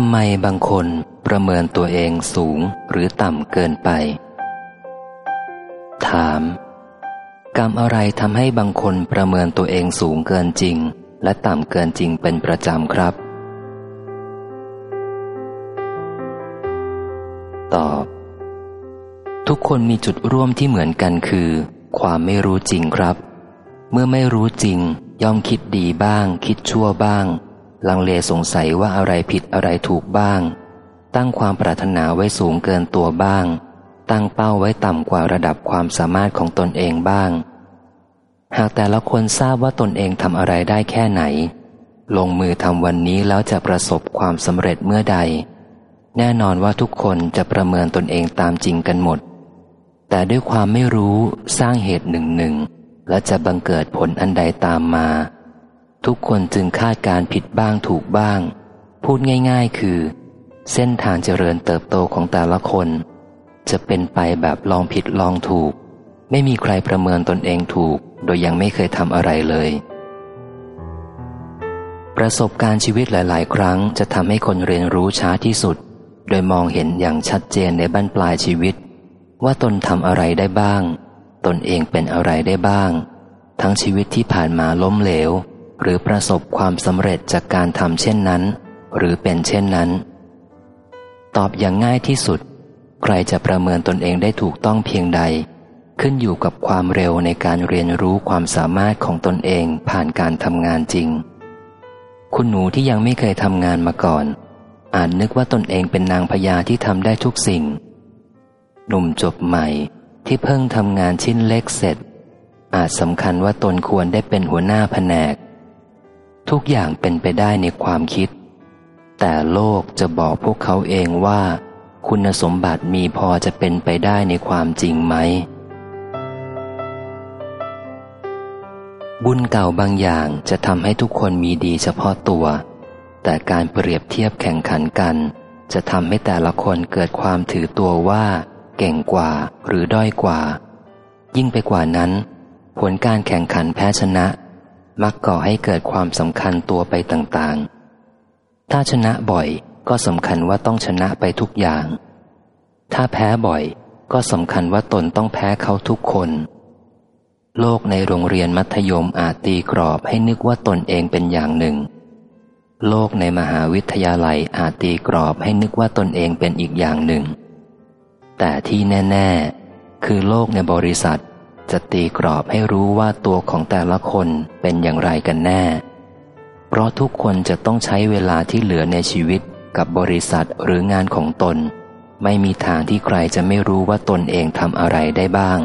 ำไมบางคนประเมินตัวเองสูงหรือต่ำเกินไป ถาม กรรมอะไรทำให้บางคนประเมินตัวเองสูงเกินจริง และต่ำเกินจริงเป็นประจำครับ ตอบ ทุกคนมีจุดร่วมที่เหมือนกันคือ ความไม่รู้จริงครับ เมื่อไม่รู้จริงย่อมคิดดีบ้าง คิดชั่วบ้าง ลังเลสงสัยว่าอะไรผิดอะไรถูกบ้าง ตั้งความปรารถนาไว้สูงเกินตัวบ้าง ตั้งเป้าไว้ต่ำกว่าระดับความสามารถของตนเองบ้าง หากแต่ละคนทราบว่าตนเองทำอะไรได้แค่ไหน ลงมือทำวันนี้แล้วจะประสบความสำเร็จเมื่อใด แน่นอนว่าทุกคนจะประเมินตนเองตามจริงกันหมด แต่ด้วยความไม่รู้สร้างเหตุหนึ่งหนึ่งและจะบังเกิดผลอันใดตามมา ทุกคนจึงคาดการผิดบ้างถูกบ้าง พูดง่าย ๆ คือ เส้นทางเจริญเติบโตของแต่ละคน จะเป็นไปแบบลองผิดลองถูก ไม่มีใครประเมินตนเองถูก โดยยังไม่เคยทำอะไรเลย ประสบการณ์ชีวิตหลาย ๆ ครั้งจะทำให้คนเรียนรู้ช้าที่สุด โดยมองเห็นอย่างชัดเจนในบั้นปลายชีวิต ว่าตนทำอะไรได้บ้าง ตนเองเป็นอะไรได้บ้าง ทั้งชีวิตที่ผ่านมาล้มเหลว หรือประสบความสำเร็จจากการทำเช่นนั้น หรือเป็นเช่นนั้น ตอบอย่างง่ายที่สุด ใครจะประเมินตนเองได้ถูกต้องเพียงใด ขึ้นอยู่กับความเร็วในการเรียนรู้ความสามารถของตนเองผ่านการทำงานจริง คุณหนูที่ยังไม่เคยทำงานมาก่อน อาจนึกว่าตนเองเป็นนางพญาที่ทำได้ทุกสิ่ง หนุ่มจบใหม่ที่เพิ่งทำงานชิ้นเล็กเสร็จ อาจสำคัญว่าตนควรได้เป็นหัวหน้าแผนก ทุกอย่างเป็นไปได้ในความคิด แต่โลกจะบอกพวกเขาเองว่า คุณสมบัติมีพอจะเป็นไปได้ในความจริงไหม บุญเก่าบางอย่างจะทำให้ทุกคนมีดีเฉพาะตัว แต่การเปรียบเทียบแข่งขันกัน จะทำให้แต่ละคนเกิดความถือตัวว่า เก่งกว่าหรือด้อยกว่า ยิ่งไปกว่านั้น ผลการแข่งขันแพ้ชนะ มักก่อให้เกิดความสำคัญตัวไปต่างๆ ถ้าชนะบ่อยก็สำคัญว่าต้องชนะไปทุกอย่าง ถ้าแพ้บ่อยก็สำคัญว่าตนต้องแพ้เขาทุกคน โลกในโรงเรียนมัธยมอาจตีกรอบให้นึกว่าตนเองเป็นอย่างหนึ่ง โลกในมหาวิทยาลัยอาจตีกรอบให้นึกว่าตนเองเป็นอีกอย่างหนึ่ง แต่ที่แน่ ๆ คือโลกในบริษัท จะตีกรอบให้รู้ว่าตัวของแต่ละคนเป็นอย่างไรกันแน่ เพราะทุกคนจะต้องใช้เวลาที่เหลือในชีวิตกับบริษัทหรืองานของตน ไม่มีทางที่ใครจะไม่รู้ว่าตนเองทำอะไรได้บ้าง